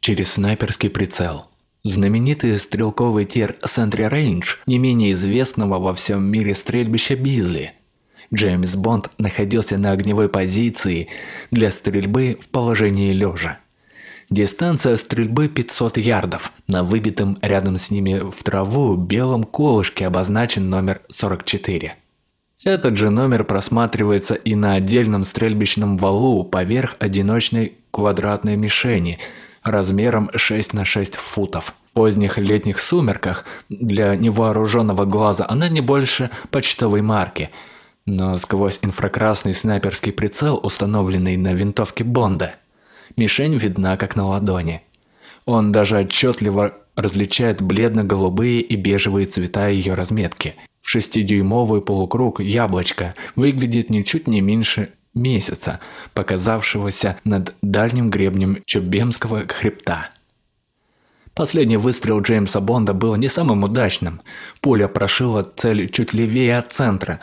через снайперский прицел. Знаменитый стрелковый тир Сентри Рейндж, не менее известного во всем мире стрельбища Бизли. Джеймс Бонд находился на огневой позиции для стрельбы в положении лежа. Дистанция стрельбы 500 ярдов. На выбитом рядом с ними в траву белом колышке обозначен номер 44. Этот же номер просматривается и на отдельном стрельбищном валу поверх одиночной квадратной мишени размером 6 на 6 футов. В поздних летних сумерках для невооруженного глаза она не больше почтовой марки, но сквозь инфракрасный снайперский прицел, установленный на винтовке Бонда, мишень видна как на ладони. Он даже отчетливо различает бледно-голубые и бежевые цвета ее разметки. В шестидюймовый полукруг яблочко выглядит ничуть не меньше месяца, показавшегося над дальним гребнем Чубемского хребта. Последний выстрел Джеймса Бонда был не самым удачным. Пуля прошила цель чуть левее от центра.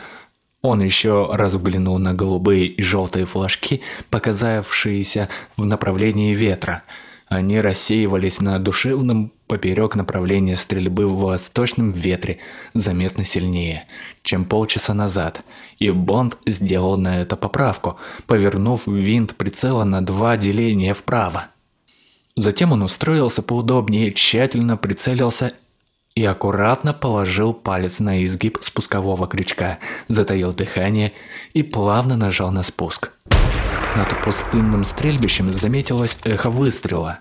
Он еще раз взглянул на голубые и желтые флажки, показавшиеся в направлении ветра. Они рассеивались на душевном поперек направления стрельбы в восточном ветре заметно сильнее, чем полчаса назад, и Бонд сделал на это поправку, повернув винт прицела на два деления вправо. Затем он устроился поудобнее, тщательно прицелился и аккуратно положил палец на изгиб спускового крючка, затаил дыхание и плавно нажал на спуск. Над пустынным стрельбищем заметилось эхо выстрела.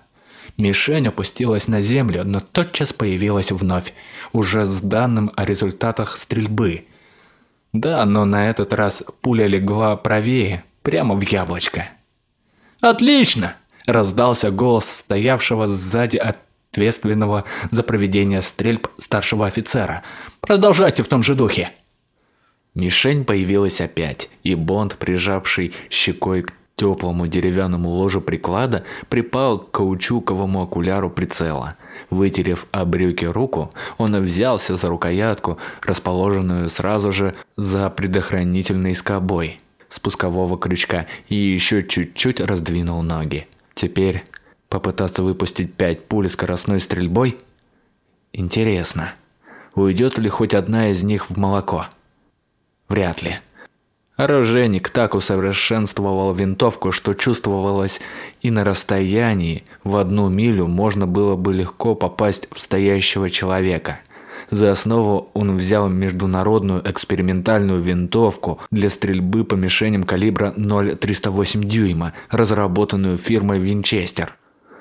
Мишень опустилась на землю, но тотчас появилась вновь, уже с данным о результатах стрельбы. Да, но на этот раз пуля легла правее, прямо в яблочко. «Отлично!» – раздался голос стоявшего сзади ответственного за проведение стрельб старшего офицера. «Продолжайте в том же духе!» Мишень появилась опять, и Бонд, прижавший щекой к теплому деревянному ложу приклада, припал к каучуковому окуляру прицела. Вытерев о брюки руку, он взялся за рукоятку, расположенную сразу же за предохранительной скобой спускового крючка и еще чуть-чуть раздвинул ноги. Теперь попытаться выпустить пять пуль скоростной стрельбой? Интересно, уйдет ли хоть одна из них в молоко? Вряд ли. Оружейник так усовершенствовал винтовку, что чувствовалось и на расстоянии в одну милю можно было бы легко попасть в стоящего человека. За основу он взял международную экспериментальную винтовку для стрельбы по мишеням калибра 0,308 дюйма, разработанную фирмой Винчестер.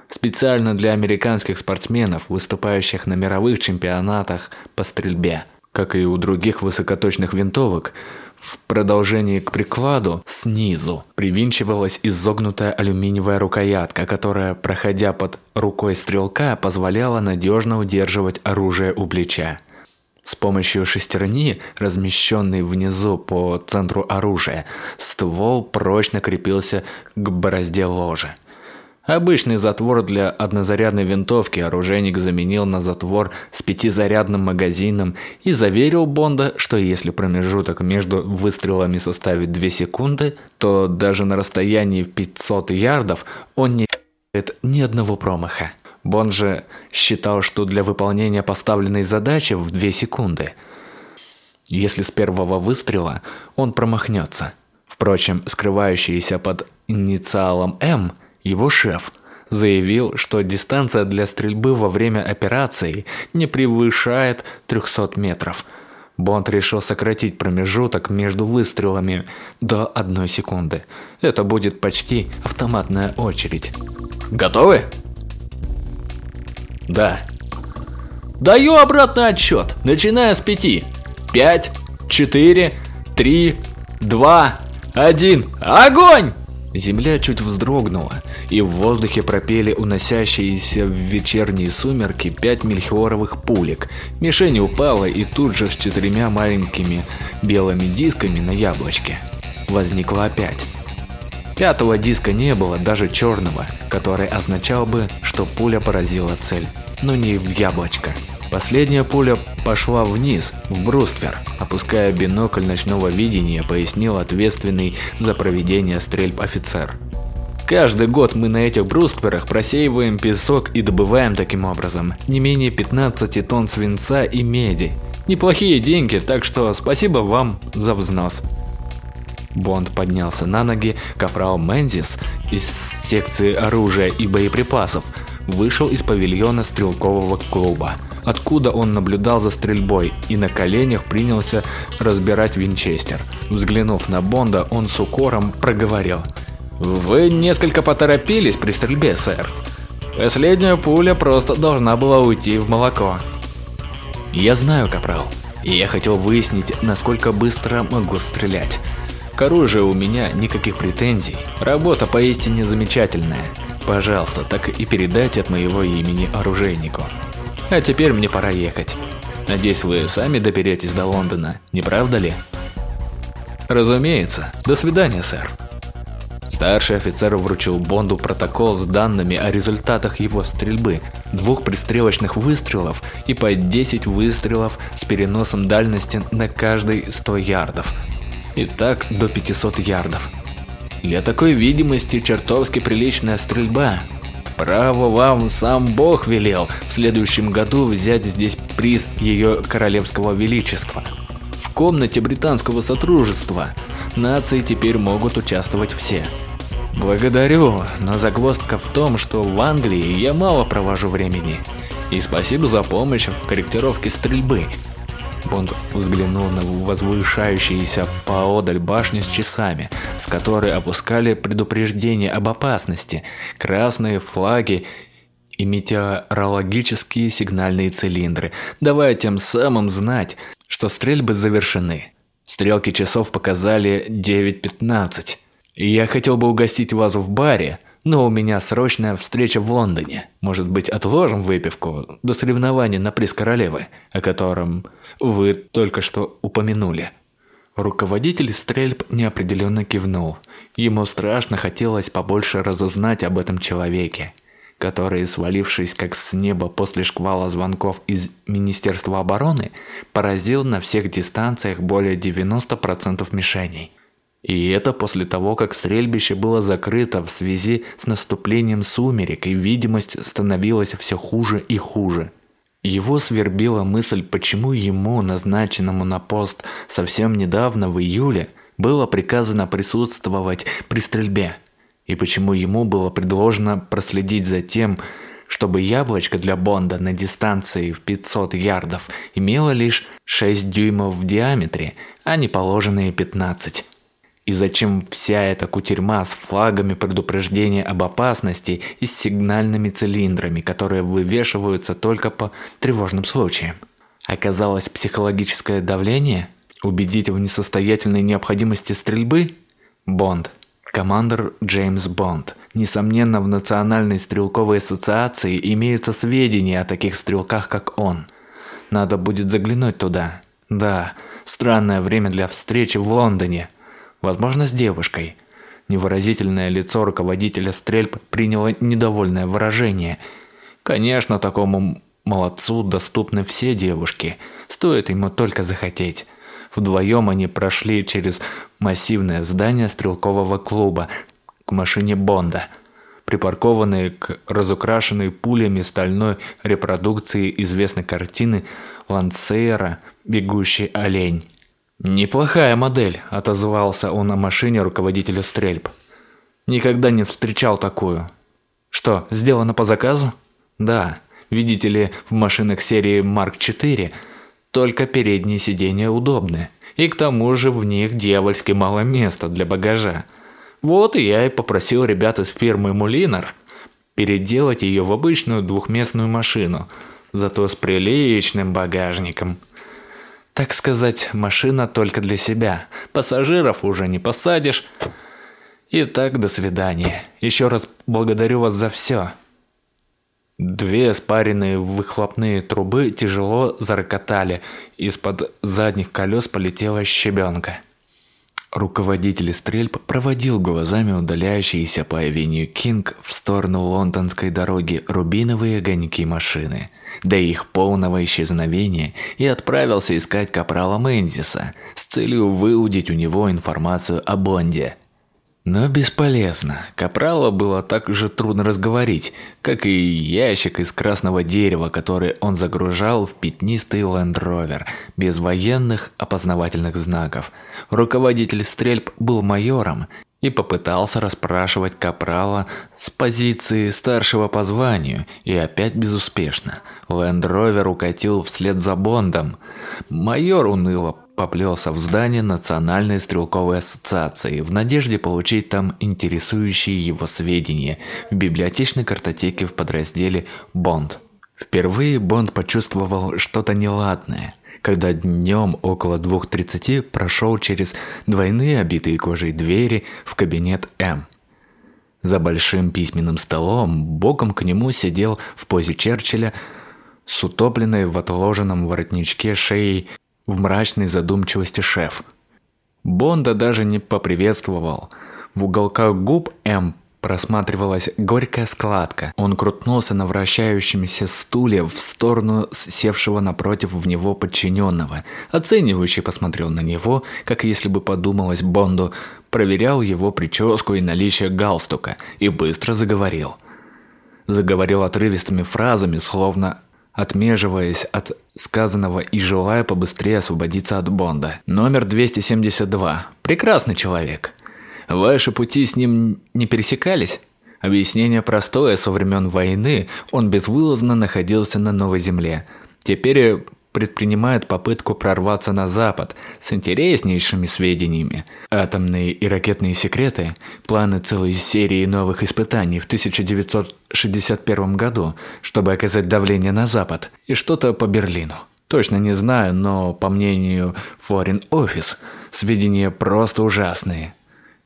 Специально для американских спортсменов, выступающих на мировых чемпионатах по стрельбе. Как и у других высокоточных винтовок, в продолжении к прикладу снизу привинчивалась изогнутая алюминиевая рукоятка, которая, проходя под рукой стрелка, позволяла надежно удерживать оружие у плеча. С помощью шестерни, размещенной внизу по центру оружия, ствол прочно крепился к борозде ложа. Обычный затвор для однозарядной винтовки оружейник заменил на затвор с пятизарядным магазином и заверил Бонда, что если промежуток между выстрелами составит 2 секунды, то даже на расстоянии в 500 ярдов он не делает ни одного промаха. Бонд же считал, что для выполнения поставленной задачи в 2 секунды, если с первого выстрела он промахнется. Впрочем, скрывающийся под инициалом «М» – его шеф заявил, что дистанция для стрельбы во время операции не превышает 300 метров. Бонд решил сократить промежуток между выстрелами до одной секунды. Это будет почти автоматная очередь. Готовы? Да. Даю обратный отсчет, начиная с пяти. Пять, четыре, три, два, один. Огонь! Земля чуть вздрогнула, и в воздухе пропели уносящиеся в вечерние сумерки пять мельхиоровых пулек. Мишень упала и тут же с четырьмя маленькими белыми дисками на яблочке. Возникла опять. Пятого диска не было, даже черного, который означал бы, что пуля поразила цель, но не в яблочко. Последняя пуля пошла вниз, в бруствер, опуская бинокль ночного видения, пояснил ответственный за проведение стрельб офицер. Каждый год мы на этих брустверах просеиваем песок и добываем таким образом не менее 15 тонн свинца и меди. Неплохие деньги, так что спасибо вам за взнос. Бонд поднялся на ноги, капрал Мензис из секции оружия и боеприпасов вышел из павильона стрелкового клуба, откуда он наблюдал за стрельбой и на коленях принялся разбирать винчестер. Взглянув на Бонда, он с укором проговорил. «Вы несколько поторопились при стрельбе, сэр. Последняя пуля просто должна была уйти в молоко». «Я знаю, капрал, и я хотел выяснить, насколько быстро могу стрелять». К оружию у меня никаких претензий. Работа поистине замечательная. Пожалуйста, так и передайте от моего имени оружейнику. А теперь мне пора ехать. Надеюсь, вы сами доберетесь до Лондона, не правда ли? Разумеется. До свидания, сэр. Старший офицер вручил Бонду протокол с данными о результатах его стрельбы, двух пристрелочных выстрелов и по 10 выстрелов с переносом дальности на каждый 100 ярдов, и так до 500 ярдов. Для такой видимости чертовски приличная стрельба. Право вам сам Бог велел в следующем году взять здесь приз ее королевского величества. В комнате британского сотрудничества нации теперь могут участвовать все. Благодарю, но загвоздка в том, что в Англии я мало провожу времени. И спасибо за помощь в корректировке стрельбы. Бонд взглянул на возвышающиеся поодаль башню с часами, с которой опускали предупреждения об опасности, красные флаги и метеорологические сигнальные цилиндры, давая тем самым знать, что стрельбы завершены. Стрелки часов показали 9.15. Я хотел бы угостить вас в баре, но у меня срочная встреча в Лондоне. Может быть, отложим выпивку до соревнований на приз королевы, о котором вы только что упомянули. Руководитель стрельб неопределенно кивнул. Ему страшно хотелось побольше разузнать об этом человеке, который, свалившись как с неба после шквала звонков из Министерства обороны, поразил на всех дистанциях более 90% мишеней. И это после того, как стрельбище было закрыто в связи с наступлением сумерек, и видимость становилась все хуже и хуже. Его свербила мысль, почему ему, назначенному на пост совсем недавно, в июле, было приказано присутствовать при стрельбе, и почему ему было предложено проследить за тем, чтобы яблочко для Бонда на дистанции в 500 ярдов имело лишь 6 дюймов в диаметре, а не положенные 15. И зачем вся эта кутерьма с флагами предупреждения об опасности и с сигнальными цилиндрами, которые вывешиваются только по тревожным случаям? Оказалось психологическое давление? Убедить в несостоятельной необходимости стрельбы? Бонд. Командор Джеймс Бонд. Несомненно, в Национальной стрелковой ассоциации имеются сведения о таких стрелках, как он. Надо будет заглянуть туда. Да, странное время для встречи в Лондоне. Возможно, с девушкой. Невыразительное лицо руководителя стрельб приняло недовольное выражение. Конечно, такому молодцу доступны все девушки. Стоит ему только захотеть. Вдвоем они прошли через массивное здание стрелкового клуба к машине Бонда, припаркованной к разукрашенной пулями стальной репродукции известной картины Лансейра «Бегущий олень». «Неплохая модель», – отозвался он о машине руководителя стрельб. «Никогда не встречал такую». «Что, сделано по заказу?» «Да. Видите ли, в машинах серии Марк 4 только передние сиденья удобны. И к тому же в них дьявольски мало места для багажа. Вот и я и попросил ребят из фирмы Мулинар переделать ее в обычную двухместную машину, зато с приличным багажником». Так сказать, машина только для себя. Пассажиров уже не посадишь. Итак, до свидания. Еще раз благодарю вас за все. Две спаренные выхлопные трубы тяжело зарокотали. Из-под задних колес полетела щебенка. Руководитель стрельб проводил глазами удаляющиеся по авеню Кинг в сторону лондонской дороги рубиновые огоньки машины, до их полного исчезновения, и отправился искать капрала Мензиса с целью выудить у него информацию о Бонде. Но бесполезно. Капрала было так же трудно разговорить, как и ящик из красного дерева, который он загружал в пятнистый лендровер, без военных опознавательных знаков. Руководитель стрельб был майором и попытался расспрашивать Капрала с позиции старшего по званию, и опять безуспешно. Лендровер укатил вслед за Бондом. Майор уныло поплелся в здание Национальной стрелковой ассоциации в надежде получить там интересующие его сведения в библиотечной картотеке в подразделе «Бонд». Впервые Бонд почувствовал что-то неладное, когда днем около 2.30 прошел через двойные обитые кожей двери в кабинет М. За большим письменным столом боком к нему сидел в позе Черчилля с утопленной в отложенном воротничке шеей в мрачной задумчивости шеф. Бонда даже не поприветствовал. В уголках губ М просматривалась горькая складка. Он крутнулся на вращающемся стуле в сторону севшего напротив в него подчиненного. Оценивающий посмотрел на него, как если бы подумалось Бонду, проверял его прическу и наличие галстука и быстро заговорил. Заговорил отрывистыми фразами, словно отмеживаясь от сказанного и желая побыстрее освободиться от Бонда. Номер 272. Прекрасный человек. Ваши пути с ним не пересекались? Объяснение простое, со времен войны он безвылазно находился на Новой Земле. Теперь предпринимает попытку прорваться на Запад с интереснейшими сведениями. Атомные и ракетные секреты, планы целой серии новых испытаний в 1961 году, чтобы оказать давление на Запад, и что-то по Берлину. Точно не знаю, но по мнению Foreign Office, сведения просто ужасные.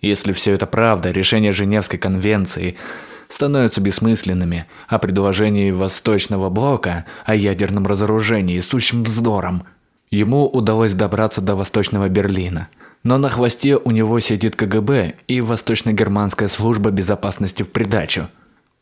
Если все это правда, решение Женевской конвенции – становятся бессмысленными, а предложение Восточного блока о ядерном разоружении сущим вздором. Ему удалось добраться до Восточного Берлина. Но на хвосте у него сидит КГБ и Восточно-германская служба безопасности в придачу.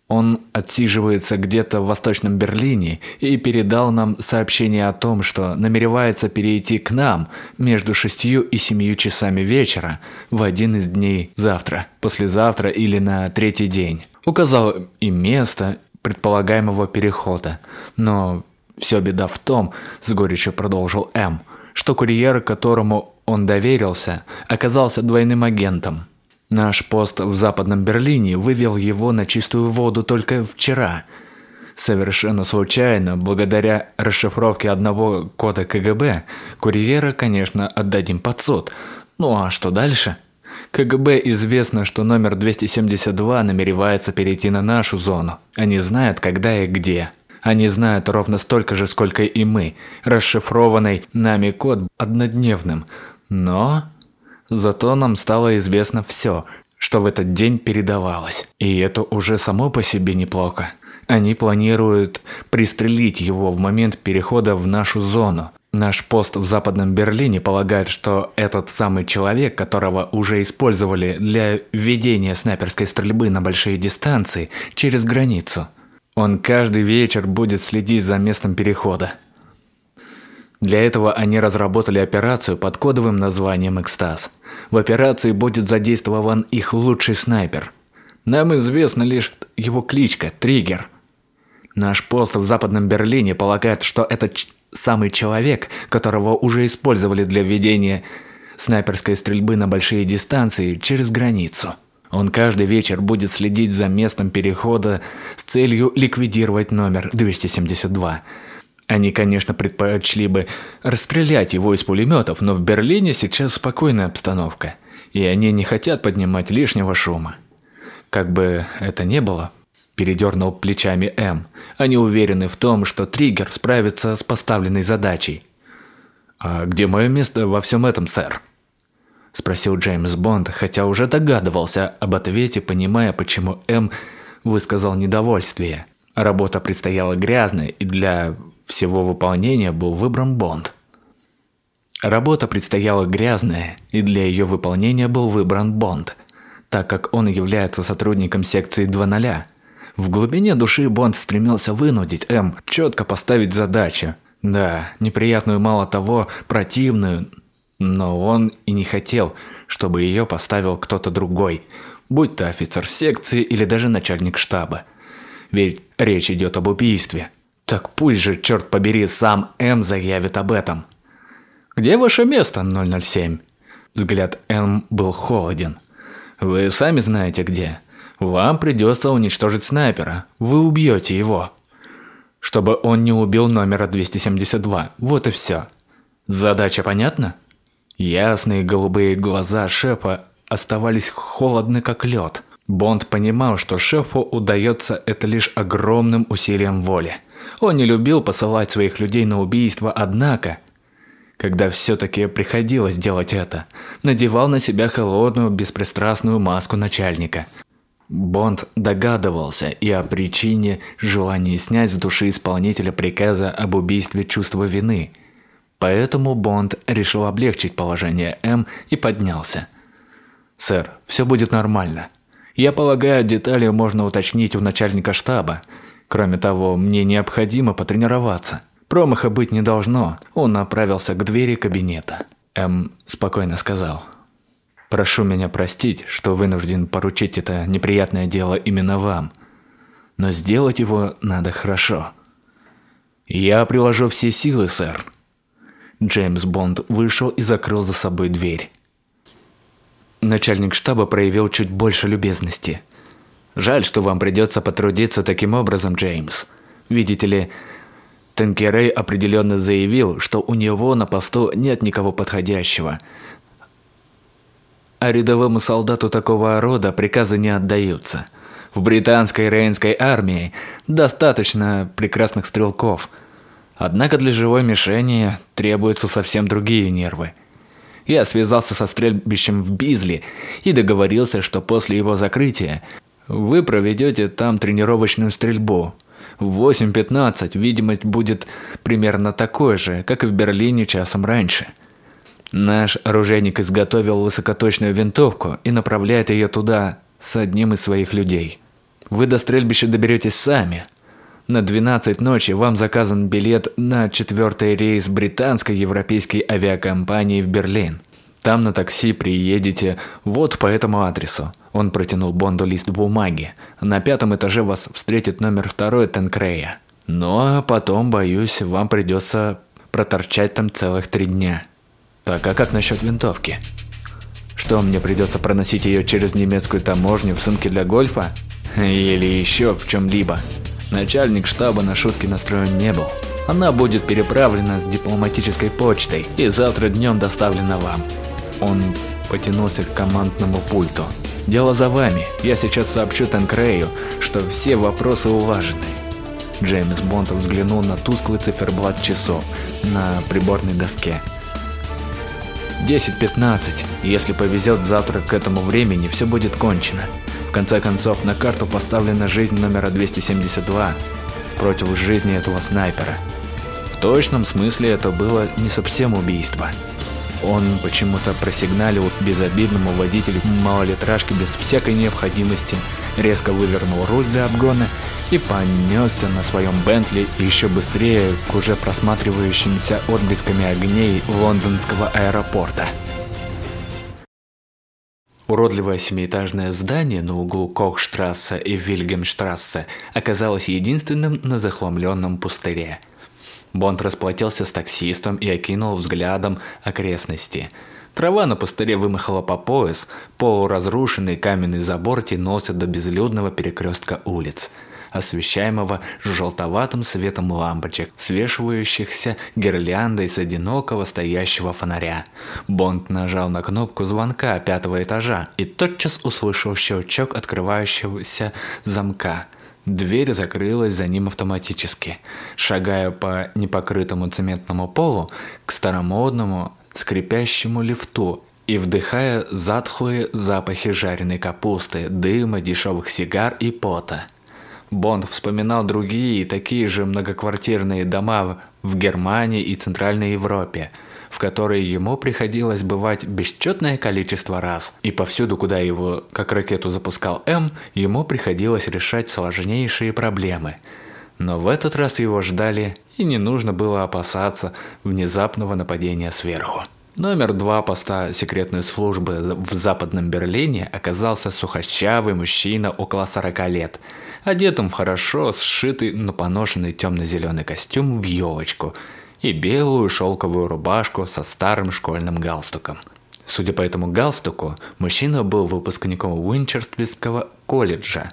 Он отсиживается где-то в Восточном Берлине и передал нам сообщение о том, что намеревается перейти к нам между шестью и семью часами вечера в один из дней завтра, послезавтра или на третий день. Указал и место предполагаемого перехода. Но все беда в том, с горечью продолжил М, что курьер, которому он доверился, оказался двойным агентом. Наш пост в Западном Берлине вывел его на чистую воду только вчера. Совершенно случайно, благодаря расшифровке одного кода КГБ, курьера, конечно, отдадим под суд. Ну а что дальше? КГБ известно, что номер 272 намеревается перейти на нашу зону. Они знают, когда и где. Они знают ровно столько же, сколько и мы. Расшифрованный нами код однодневным. Но... Зато нам стало известно все, что в этот день передавалось. И это уже само по себе неплохо. Они планируют пристрелить его в момент перехода в нашу зону. Наш пост в Западном Берлине полагает, что этот самый человек, которого уже использовали для ведения снайперской стрельбы на большие дистанции через границу. Он каждый вечер будет следить за местом перехода. Для этого они разработали операцию под кодовым названием «Экстаз». В операции будет задействован их лучший снайпер. Нам известна лишь его кличка – Триггер. Наш пост в Западном Берлине полагает, что этот самый человек, которого уже использовали для введения снайперской стрельбы на большие дистанции через границу. Он каждый вечер будет следить за местом перехода с целью ликвидировать номер 272. Они, конечно, предпочли бы расстрелять его из пулеметов, но в Берлине сейчас спокойная обстановка, и они не хотят поднимать лишнего шума. Как бы это ни было, Передернул плечами М. Они уверены в том, что триггер справится с поставленной задачей. «А где мое место во всем этом, сэр?» Спросил Джеймс Бонд, хотя уже догадывался об ответе, понимая, почему М высказал недовольствие. Работа предстояла грязная, и для всего выполнения был выбран Бонд. Работа предстояла грязная, и для ее выполнения был выбран Бонд, так как он является сотрудником секции 2.0. В глубине души Бонд стремился вынудить М четко поставить задачу. Да, неприятную мало того, противную, но он и не хотел, чтобы ее поставил кто-то другой. будь то офицер секции или даже начальник штаба. Ведь речь идет об убийстве. Так пусть же, черт побери, сам М заявит об этом. «Где ваше место, 007?» Взгляд М был холоден. «Вы сами знаете где. Вам придется уничтожить снайпера. Вы убьете его». Чтобы он не убил номера 272. Вот и все. Задача понятна? Ясные голубые глаза шефа оставались холодны как лед. Бонд понимал, что шефу удается это лишь огромным усилием воли. Он не любил посылать своих людей на убийство, однако, когда все-таки приходилось делать это, надевал на себя холодную, беспристрастную маску начальника. Бонд догадывался и о причине желания снять с души исполнителя приказа об убийстве чувства вины. Поэтому Бонд решил облегчить положение М и поднялся. «Сэр, все будет нормально. Я полагаю, детали можно уточнить у начальника штаба. Кроме того, мне необходимо потренироваться. Промаха быть не должно». Он направился к двери кабинета. М спокойно сказал. «Прошу меня простить, что вынужден поручить это неприятное дело именно вам. Но сделать его надо хорошо». «Я приложу все силы, сэр». Джеймс Бонд вышел и закрыл за собой дверь. Начальник штаба проявил чуть больше любезности. «Жаль, что вам придется потрудиться таким образом, Джеймс. Видите ли, Тенкерей определенно заявил, что у него на посту нет никого подходящего. А рядовому солдату такого рода приказы не отдаются. В британской рейнской армии достаточно прекрасных стрелков. Однако для живой мишени требуются совсем другие нервы – я связался со стрельбищем в Бизли и договорился, что после его закрытия вы проведете там тренировочную стрельбу. В 8.15 видимость будет примерно такой же, как и в Берлине часом раньше. Наш оружейник изготовил высокоточную винтовку и направляет ее туда с одним из своих людей. Вы до стрельбища доберетесь сами – на 12 ночи вам заказан билет на четвертый рейс британской европейской авиакомпании в Берлин. Там на такси приедете вот по этому адресу. Он протянул Бонду лист бумаги. На пятом этаже вас встретит номер второй Тенкрея. Ну а потом, боюсь, вам придется проторчать там целых три дня. Так, а как насчет винтовки? Что, мне придется проносить ее через немецкую таможню в сумке для гольфа? Или еще в чем-либо? Начальник штаба на шутки настроен не был. Она будет переправлена с дипломатической почтой и завтра днем доставлена вам. Он потянулся к командному пульту. Дело за вами. Я сейчас сообщу Танкрею, что все вопросы улажены. Джеймс Бонд взглянул на тусклый циферблат часов на приборной доске. 10.15. Если повезет завтра к этому времени, все будет кончено. В конце концов, на карту поставлена жизнь номера 272 против жизни этого снайпера. В точном смысле это было не совсем убийство. Он почему-то просигналил безобидному водителю малолитражки без всякой необходимости, резко вывернул руль для обгона и понесся на своем Бентли еще быстрее к уже просматривающимся отблесками огней лондонского аэропорта. Уродливое семиэтажное здание на углу Кохштрассе и Вильгемштрассе оказалось единственным на захламленном пустыре. Бонд расплатился с таксистом и окинул взглядом окрестности. Трава на пустыре вымахала по пояс, полуразрушенный каменный забор тянулся до безлюдного перекрестка улиц – освещаемого желтоватым светом лампочек, свешивающихся гирляндой с одинокого стоящего фонаря. Бонд нажал на кнопку звонка пятого этажа и тотчас услышал щелчок открывающегося замка. Дверь закрылась за ним автоматически. Шагая по непокрытому цементному полу к старомодному скрипящему лифту и вдыхая затхлые запахи жареной капусты, дыма, дешевых сигар и пота. Бонд вспоминал другие такие же многоквартирные дома в Германии и Центральной Европе, в которые ему приходилось бывать бесчетное количество раз. И повсюду, куда его, как ракету запускал М, ему приходилось решать сложнейшие проблемы. Но в этот раз его ждали, и не нужно было опасаться внезапного нападения сверху. Номер два поста секретной службы в Западном Берлине оказался сухощавый мужчина около 40 лет, одетым в хорошо сшитый, но поношенный темно-зеленый костюм в елочку и белую шелковую рубашку со старым школьным галстуком. Судя по этому галстуку, мужчина был выпускником Уинчерствильского колледжа.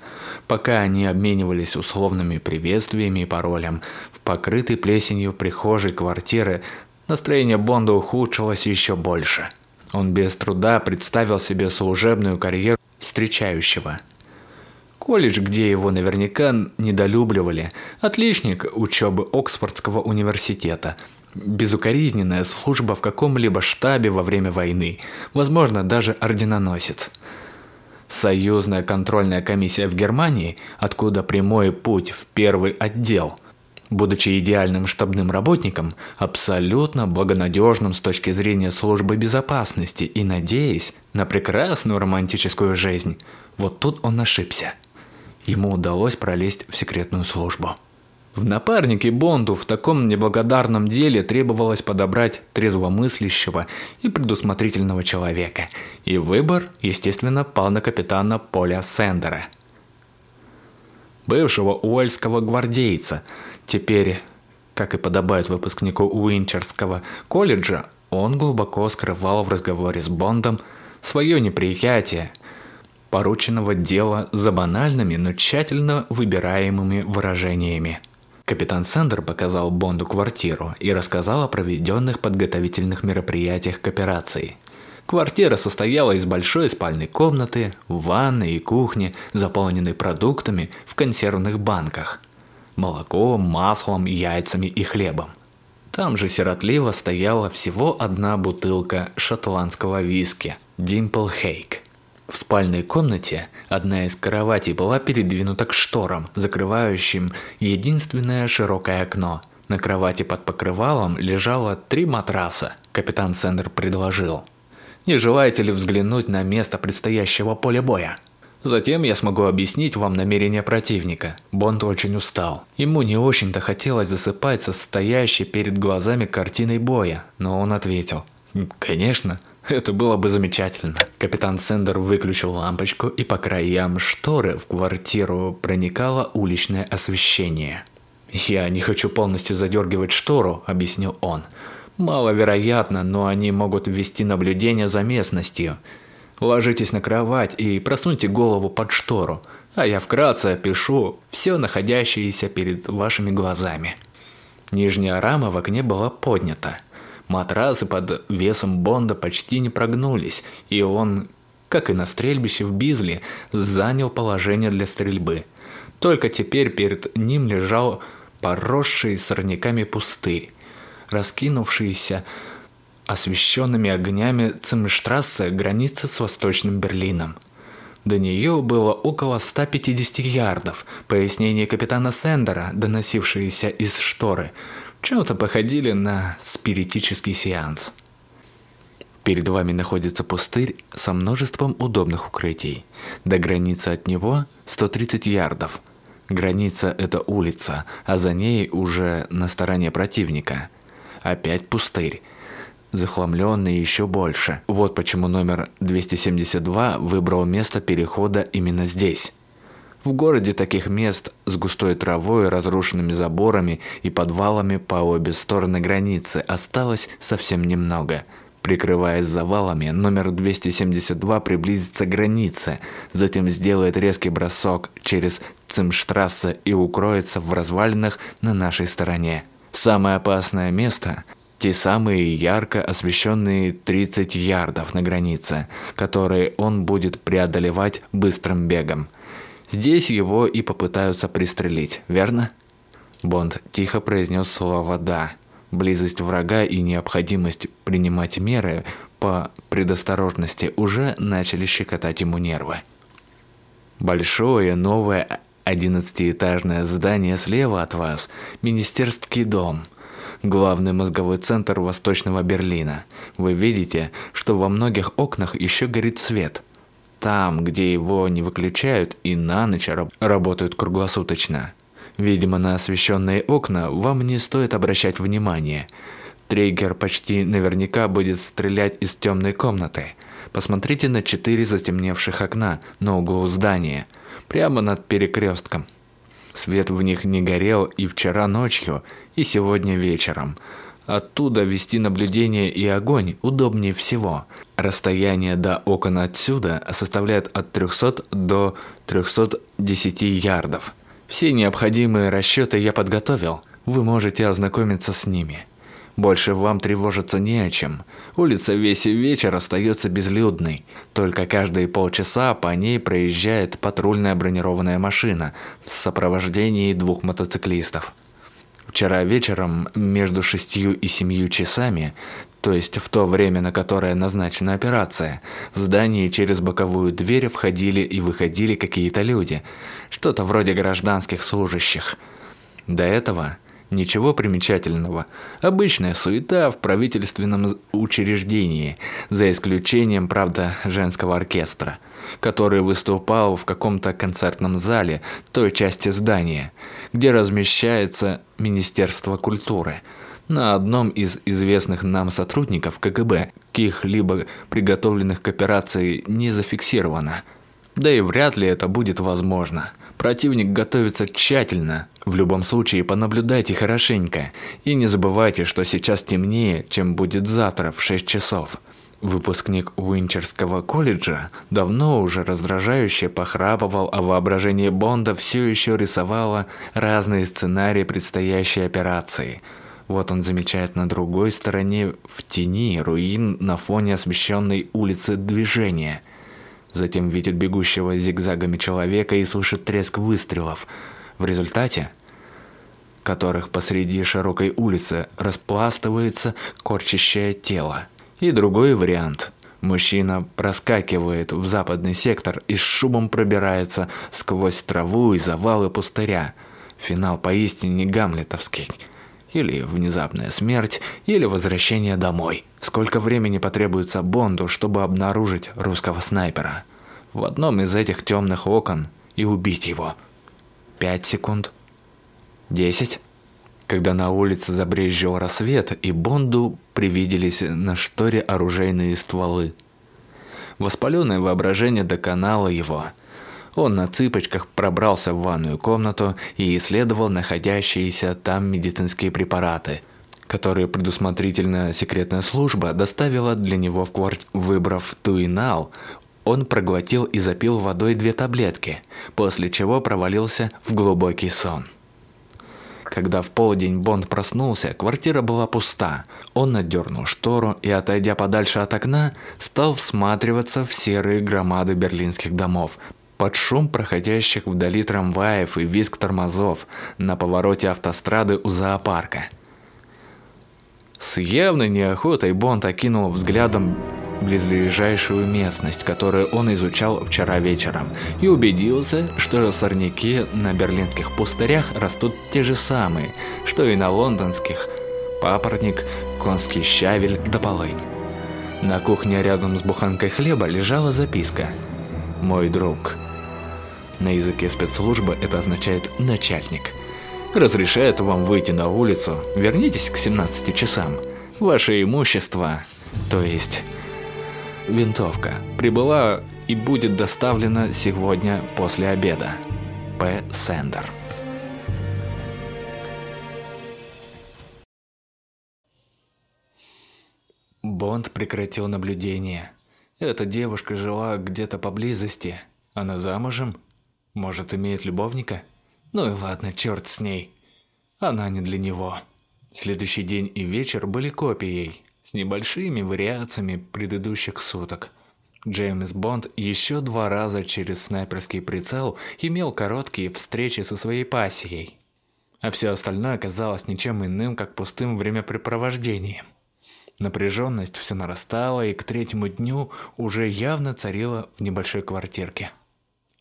Пока они обменивались условными приветствиями и паролем, в покрытой плесенью прихожей квартиры Настроение Бонда ухудшилось еще больше. Он без труда представил себе служебную карьеру встречающего. Колледж, где его наверняка недолюбливали, отличник учебы Оксфордского университета, безукоризненная служба в каком-либо штабе во время войны, возможно, даже орденоносец. Союзная контрольная комиссия в Германии, откуда прямой путь в первый отдел – будучи идеальным штабным работником, абсолютно благонадежным с точки зрения службы безопасности и надеясь на прекрасную романтическую жизнь. Вот тут он ошибся. Ему удалось пролезть в секретную службу. В напарнике Бонду в таком неблагодарном деле требовалось подобрать трезвомыслящего и предусмотрительного человека. И выбор, естественно, пал на капитана Поля Сендера. Бывшего уэльского гвардейца – Теперь, как и подобает выпускнику Уинчерского колледжа, он глубоко скрывал в разговоре с Бондом свое неприятие порученного дела за банальными, но тщательно выбираемыми выражениями. Капитан Сендер показал Бонду квартиру и рассказал о проведенных подготовительных мероприятиях к операции. Квартира состояла из большой спальной комнаты, ванной и кухни, заполненной продуктами в консервных банках – молоком, маслом, яйцами и хлебом. Там же сиротливо стояла всего одна бутылка шотландского виски Dimple Hake. В спальной комнате одна из кроватей была передвинута к шторам, закрывающим единственное широкое окно. На кровати под покрывалом лежало три матраса. Капитан Сендер предложил. «Не желаете ли взглянуть на место предстоящего поля боя?» Затем я смогу объяснить вам намерения противника. Бонд очень устал. Ему не очень-то хотелось засыпать со стоящей перед глазами картиной боя, но он ответил. «Конечно, это было бы замечательно. Капитан Сендер выключил лампочку, и по краям шторы в квартиру проникало уличное освещение. «Я не хочу полностью задергивать штору», – объяснил он. «Маловероятно, но они могут ввести наблюдение за местностью. Ложитесь на кровать и просуньте голову под штору, а я вкратце опишу все находящееся перед вашими глазами. Нижняя рама в окне была поднята. Матрасы под весом Бонда почти не прогнулись, и он, как и на стрельбище в Бизли, занял положение для стрельбы. Только теперь перед ним лежал поросший сорняками пустырь, раскинувшийся освещенными огнями Циммерштрассе границы с Восточным Берлином. До нее было около 150 ярдов. Пояснения капитана Сендера, доносившиеся из шторы, чем-то походили на спиритический сеанс. Перед вами находится пустырь со множеством удобных укрытий. До границы от него 130 ярдов. Граница – это улица, а за ней уже на стороне противника. Опять пустырь захламленный еще больше. Вот почему номер 272 выбрал место перехода именно здесь. В городе таких мест с густой травой, разрушенными заборами и подвалами по обе стороны границы осталось совсем немного. Прикрываясь завалами, номер 272 приблизится к границе, затем сделает резкий бросок через Цимштрассе и укроется в развалинах на нашей стороне. Самое опасное место те самые ярко освещенные 30 ярдов на границе, которые он будет преодолевать быстрым бегом. Здесь его и попытаются пристрелить, верно? Бонд тихо произнес слово «да». Близость врага и необходимость принимать меры по предосторожности уже начали щекотать ему нервы. Большое новое одиннадцатиэтажное здание слева от вас – министерский дом – главный мозговой центр Восточного Берлина. Вы видите, что во многих окнах еще горит свет. Там, где его не выключают и на ночь работают круглосуточно. Видимо, на освещенные окна вам не стоит обращать внимание. Триггер почти наверняка будет стрелять из темной комнаты. Посмотрите на четыре затемневших окна на углу здания, прямо над перекрестком. Свет в них не горел и вчера ночью, и сегодня вечером. Оттуда вести наблюдение и огонь удобнее всего. Расстояние до окон отсюда составляет от 300 до 310 ярдов. Все необходимые расчеты я подготовил. Вы можете ознакомиться с ними. Больше вам тревожиться не о чем. Улица весь вечер остается безлюдной. Только каждые полчаса по ней проезжает патрульная бронированная машина в сопровождении двух мотоциклистов. Вчера вечером между шестью и семью часами, то есть в то время, на которое назначена операция, в здании через боковую дверь входили и выходили какие-то люди, что-то вроде гражданских служащих. До этого Ничего примечательного. Обычная суета в правительственном учреждении, за исключением, правда, женского оркестра, который выступал в каком-то концертном зале той части здания, где размещается Министерство культуры. На одном из известных нам сотрудников КГБ каких-либо приготовленных к операции не зафиксировано. Да и вряд ли это будет возможно – Противник готовится тщательно. В любом случае, понаблюдайте хорошенько. И не забывайте, что сейчас темнее, чем будет завтра в 6 часов. Выпускник Уинчерского колледжа давно уже раздражающе похрапывал, а воображение Бонда все еще рисовало разные сценарии предстоящей операции. Вот он замечает на другой стороне в тени руин на фоне освещенной улицы движения – затем видит бегущего зигзагами человека и слышит треск выстрелов, в результате которых посреди широкой улицы распластывается корчащее тело. И другой вариант. Мужчина проскакивает в западный сектор и с шумом пробирается сквозь траву и завалы пустыря. Финал поистине гамлетовский. Или внезапная смерть, или возвращение домой. Сколько времени потребуется Бонду, чтобы обнаружить русского снайпера? В одном из этих темных окон и убить его. Пять секунд. Десять. Когда на улице забрезжил рассвет, и Бонду привиделись на шторе оружейные стволы. Воспаленное воображение доконало его. Он на цыпочках пробрался в ванную комнату и исследовал находящиеся там медицинские препараты – которые предусмотрительно секретная служба доставила для него в квартиру. Выбрав Туинал, он проглотил и запил водой две таблетки, после чего провалился в глубокий сон. Когда в полдень Бонд проснулся, квартира была пуста. Он отдернул штору и, отойдя подальше от окна, стал всматриваться в серые громады берлинских домов, под шум проходящих вдали трамваев и визг тормозов на повороте автострады у зоопарка – с явной неохотой Бонд окинул взглядом близлежащую местность, которую он изучал вчера вечером, и убедился, что сорняки на берлинских пустырях растут те же самые, что и на лондонских – папоротник, конский щавель да полынь. На кухне рядом с буханкой хлеба лежала записка «Мой друг». На языке спецслужбы это означает «начальник» разрешает вам выйти на улицу, вернитесь к 17 часам. Ваше имущество, то есть винтовка, прибыла и будет доставлена сегодня после обеда. П. Сендер. Бонд прекратил наблюдение. Эта девушка жила где-то поблизости. Она замужем? Может, имеет любовника? Ну и ладно, черт с ней. Она не для него. Следующий день и вечер были копией, с небольшими вариациями предыдущих суток. Джеймс Бонд еще два раза через снайперский прицел имел короткие встречи со своей пассией. А все остальное оказалось ничем иным, как пустым времяпрепровождением. Напряженность все нарастала и к третьему дню уже явно царила в небольшой квартирке.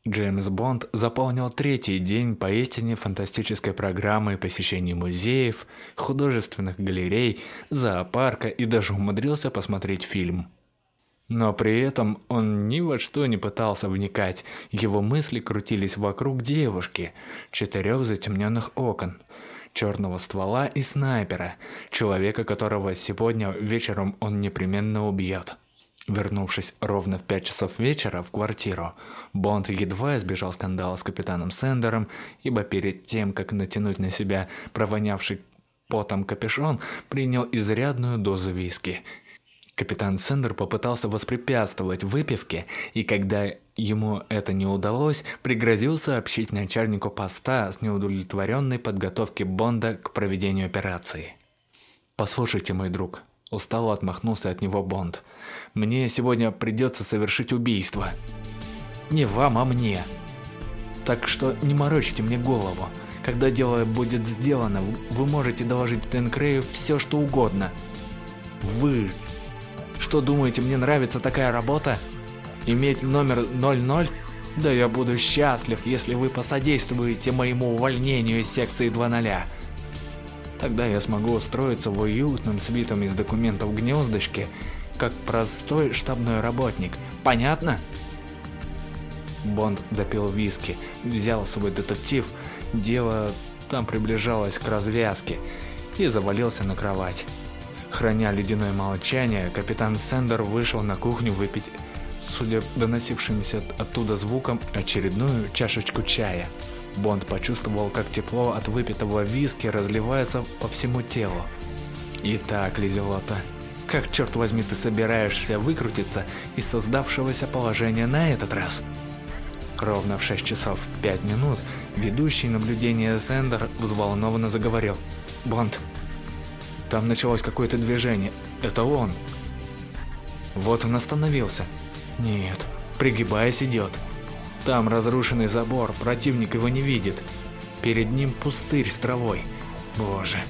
Джеймс Бонд заполнил третий день поистине фантастической программой посещений музеев, художественных галерей, зоопарка и даже умудрился посмотреть фильм. Но при этом он ни во что не пытался вникать, его мысли крутились вокруг девушки, четырех затемненных окон, черного ствола и снайпера, человека, которого сегодня вечером он непременно убьет. Вернувшись ровно в 5 часов вечера в квартиру, Бонд едва избежал скандала с капитаном Сендером, ибо перед тем, как натянуть на себя провонявший потом капюшон, принял изрядную дозу виски. Капитан Сендер попытался воспрепятствовать выпивке, и когда ему это не удалось, пригрозил сообщить начальнику поста с неудовлетворенной подготовки Бонда к проведению операции. «Послушайте, мой друг», – устало отмахнулся от него Бонд – мне сегодня придется совершить убийство. Не вам, а мне. Так что не морочите мне голову. Когда дело будет сделано, вы можете доложить Тенкрею все, что угодно. Вы. Что думаете, мне нравится такая работа? Иметь номер 00? Да я буду счастлив, если вы посодействуете моему увольнению из секции 2.0. Тогда я смогу устроиться в уютном свитом из документов гнездышке как простой штабной работник. Понятно? Бонд допил виски, взял свой детектив, дело там приближалось к развязке, и завалился на кровать. Храня ледяное молчание, капитан Сендер вышел на кухню выпить, судя доносившимся оттуда звуком, очередную чашечку чая. Бонд почувствовал, как тепло от выпитого виски разливается по всему телу. «Итак, Лизелота, как, черт возьми, ты собираешься выкрутиться из создавшегося положения на этот раз? Ровно в 6 часов 5 минут ведущий наблюдение Сендер взволнованно заговорил. «Бонд, там началось какое-то движение. Это он». Вот он остановился. Нет, пригибаясь идет. Там разрушенный забор, противник его не видит. Перед ним пустырь с травой. Боже.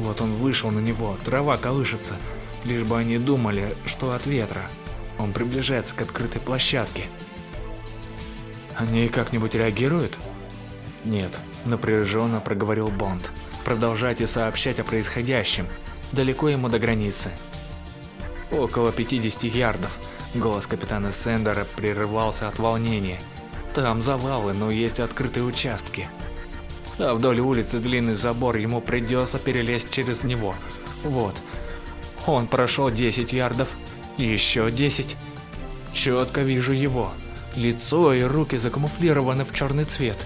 Вот он вышел на него, трава колышется, лишь бы они думали, что от ветра. Он приближается к открытой площадке. Они как-нибудь реагируют? Нет, напряженно проговорил Бонд. Продолжайте сообщать о происходящем. Далеко ему до границы. Около 50 ярдов. Голос капитана Сендера прерывался от волнения. Там завалы, но есть открытые участки. А вдоль улицы длинный забор, ему придется перелезть через него. Вот, он прошел 10 ярдов, еще 10. Четко вижу его. Лицо и руки закамуфлированы в черный цвет.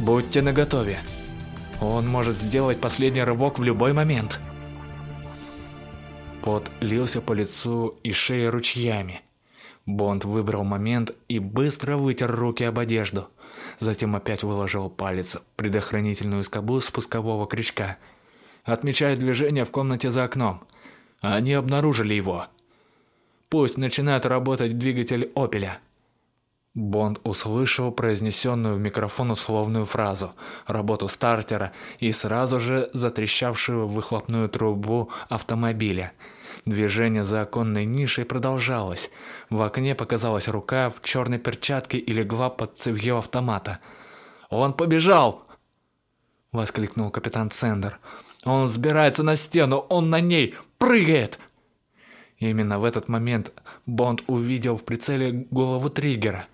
Будьте наготове. Он может сделать последний рывок в любой момент. Пот лился по лицу и шее ручьями. Бонд выбрал момент и быстро вытер руки об одежду. Затем опять выложил палец в предохранительную скобу спускового крючка – отмечая движение в комнате за окном. Они обнаружили его. Пусть начинает работать двигатель «Опеля». Бонд услышал произнесенную в микрофон условную фразу, работу стартера и сразу же затрещавшую выхлопную трубу автомобиля. Движение за оконной нишей продолжалось. В окне показалась рука в черной перчатке и легла под цевьё автомата. «Он побежал!» – воскликнул капитан Сендер. Он взбирается на стену, он на ней прыгает. Именно в этот момент Бонд увидел в прицеле голову триггера.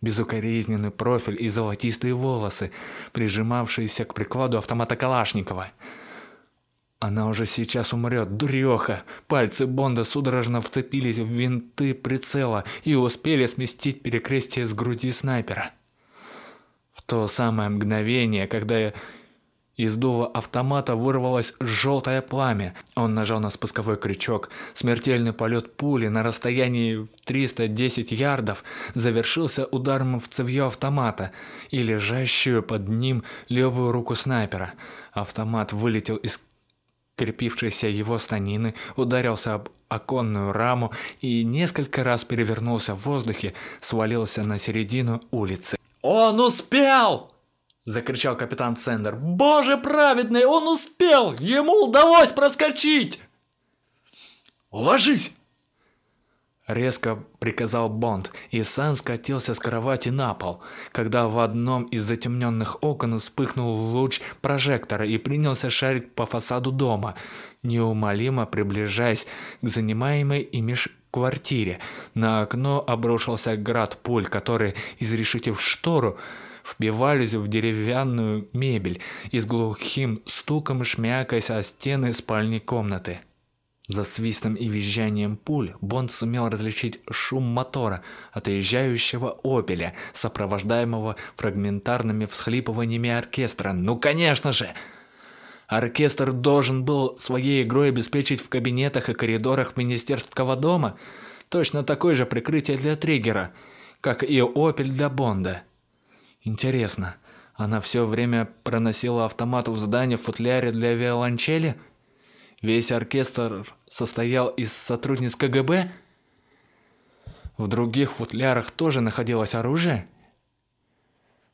Безукоризненный профиль и золотистые волосы, прижимавшиеся к прикладу автомата Калашникова. Она уже сейчас умрет, дуреха. Пальцы Бонда судорожно вцепились в винты прицела и успели сместить перекрестие с груди снайпера. В то самое мгновение, когда из дула автомата вырвалось желтое пламя. Он нажал на спусковой крючок. Смертельный полет пули на расстоянии в 310 ярдов завершился ударом в цевьё автомата и лежащую под ним левую руку снайпера. Автомат вылетел из крепившейся его станины, ударился об оконную раму и несколько раз перевернулся в воздухе, свалился на середину улицы. «Он успел!» Закричал капитан Сендер. «Боже праведный, он успел! Ему удалось проскочить!» «Ложись!» Резко приказал Бонд и сам скатился с кровати на пол, когда в одном из затемненных окон вспыхнул луч прожектора и принялся шарить по фасаду дома, неумолимо приближаясь к занимаемой ими квартире. На окно обрушился град пуль, который, изрешетив штору, впивались в деревянную мебель и с глухим стуком шмякаясь о стены спальни комнаты. За свистом и визжанием пуль Бонд сумел различить шум мотора отъезжающего «Опеля», сопровождаемого фрагментарными всхлипываниями оркестра. «Ну, конечно же!» Оркестр должен был своей игрой обеспечить в кабинетах и коридорах Министерского дома точно такое же прикрытие для триггера, как и «Опель» для Бонда. Интересно, она все время проносила автомат в здание в футляре для виолончели – Весь оркестр состоял из сотрудниц КГБ? В других футлярах тоже находилось оружие?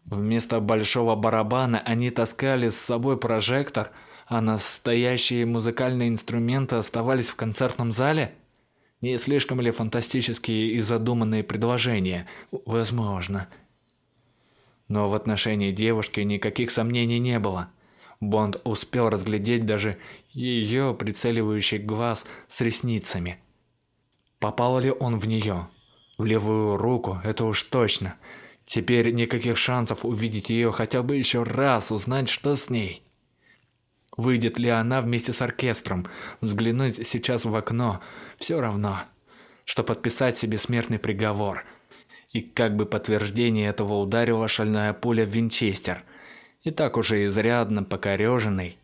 Вместо большого барабана они таскали с собой прожектор, а настоящие музыкальные инструменты оставались в концертном зале? Не слишком ли фантастические и задуманные предложения? Возможно. Но в отношении девушки никаких сомнений не было. Бонд успел разглядеть даже ее прицеливающий глаз с ресницами. Попал ли он в нее? В левую руку, это уж точно. Теперь никаких шансов увидеть ее хотя бы еще раз, узнать, что с ней. Выйдет ли она вместе с оркестром, взглянуть сейчас в окно, все равно, что подписать себе смертный приговор. И как бы подтверждение этого ударила шальная пуля в Винчестер – и так уже изрядно покореженный.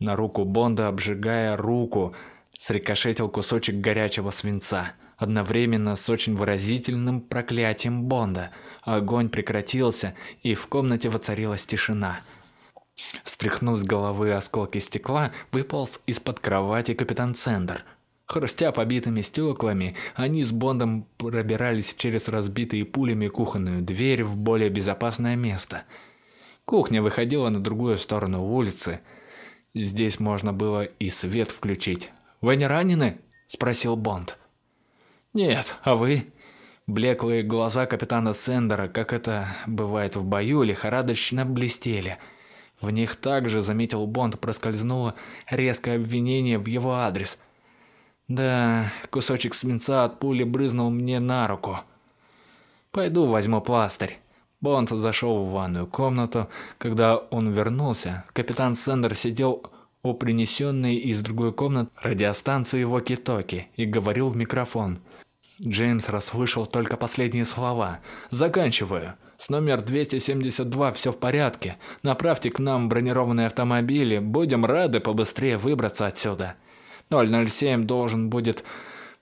На руку Бонда, обжигая руку, срикошетил кусочек горячего свинца, одновременно с очень выразительным проклятием Бонда. Огонь прекратился, и в комнате воцарилась тишина. Стряхнув с головы осколки стекла, выполз из-под кровати капитан Сендер. Хрустя побитыми стеклами, они с Бондом пробирались через разбитые пулями кухонную дверь в более безопасное место – Кухня выходила на другую сторону улицы. Здесь можно было и свет включить. «Вы не ранены?» – спросил Бонд. «Нет, а вы?» Блеклые глаза капитана Сендера, как это бывает в бою, лихорадочно блестели. В них также, заметил Бонд, проскользнуло резкое обвинение в его адрес. «Да, кусочек свинца от пули брызнул мне на руку. Пойду возьму пластырь». Бонд зашел в ванную комнату. Когда он вернулся, капитан Сендер сидел у принесенной из другой комнаты радиостанции Воки-Токи и говорил в микрофон. Джеймс расслышал только последние слова. «Заканчиваю. С номер 272 все в порядке. Направьте к нам бронированные автомобили. Будем рады побыстрее выбраться отсюда. 007 должен будет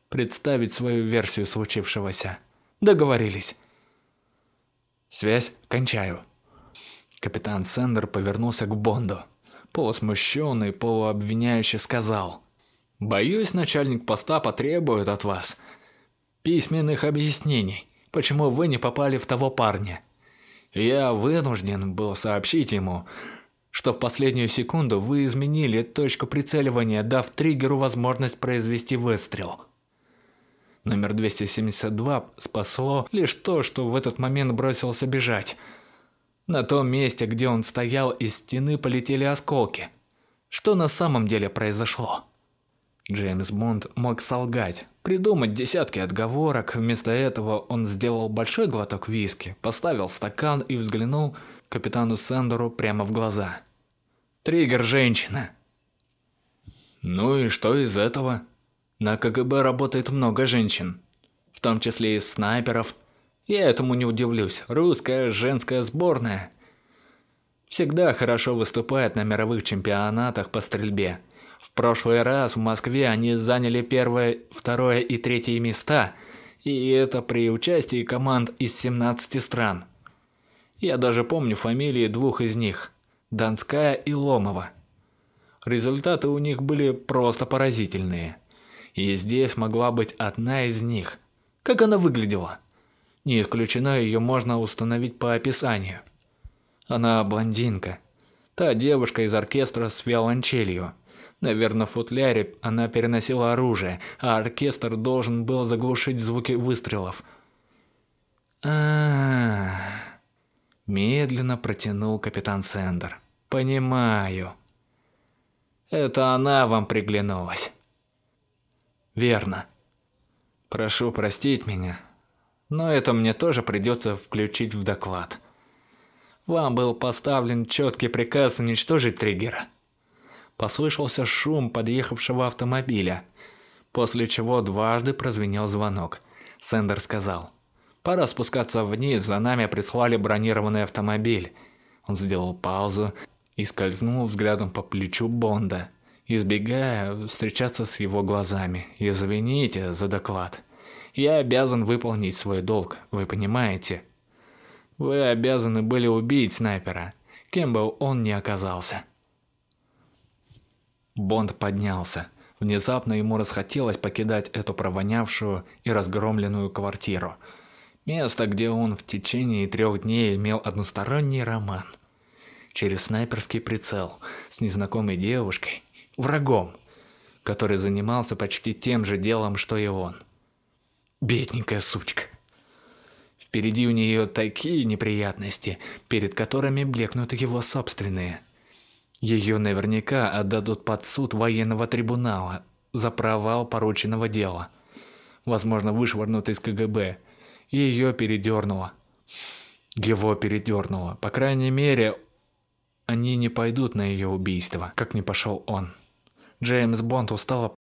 представить свою версию случившегося. Договорились». Связь кончаю. Капитан Сендер повернулся к Бонду. Полусмущенный, полуобвиняющий сказал. «Боюсь, начальник поста потребует от вас письменных объяснений, почему вы не попали в того парня. Я вынужден был сообщить ему, что в последнюю секунду вы изменили точку прицеливания, дав триггеру возможность произвести выстрел. Номер 272 спасло лишь то, что в этот момент бросился бежать. На том месте, где он стоял, из стены полетели осколки. Что на самом деле произошло? Джеймс Бонд мог солгать, придумать десятки отговорок. Вместо этого он сделал большой глоток виски, поставил стакан и взглянул капитану Сендеру прямо в глаза. «Триггер женщина!» «Ну и что из этого?» На КГБ работает много женщин, в том числе и снайперов. Я этому не удивлюсь. Русская женская сборная всегда хорошо выступает на мировых чемпионатах по стрельбе. В прошлый раз в Москве они заняли первое, второе и третье места, и это при участии команд из 17 стран. Я даже помню фамилии двух из них – Донская и Ломова. Результаты у них были просто поразительные – и здесь могла быть одна из них. Как она выглядела? Не исключено, ее можно установить по описанию. Она блондинка. Та девушка из оркестра с виолончелью. Наверное, в футляре она переносила оружие, а оркестр должен был заглушить звуки выстрелов. а, -а. Медленно протянул капитан Сендер. «Понимаю. Это она вам приглянулась». Верно. Прошу простить меня, но это мне тоже придется включить в доклад. Вам был поставлен четкий приказ уничтожить триггера. Послышался шум подъехавшего автомобиля, после чего дважды прозвенел звонок. Сендер сказал, «Пора спускаться вниз, за нами прислали бронированный автомобиль». Он сделал паузу и скользнул взглядом по плечу Бонда, избегая встречаться с его глазами. «Извините за доклад. Я обязан выполнить свой долг, вы понимаете?» Вы обязаны были убить снайпера, кем бы он ни оказался. Бонд поднялся. Внезапно ему расхотелось покидать эту провонявшую и разгромленную квартиру. Место, где он в течение трех дней имел односторонний роман. Через снайперский прицел с незнакомой девушкой, врагом, который занимался почти тем же делом, что и он. Бедненькая сучка. Впереди у нее такие неприятности, перед которыми блекнут его собственные. Ее наверняка отдадут под суд военного трибунала за провал порученного дела. Возможно, вышвырнут из КГБ. И ее передернуло. Его передернуло. По крайней мере, они не пойдут на ее убийство, как не пошел он. Джеймс Бонд устало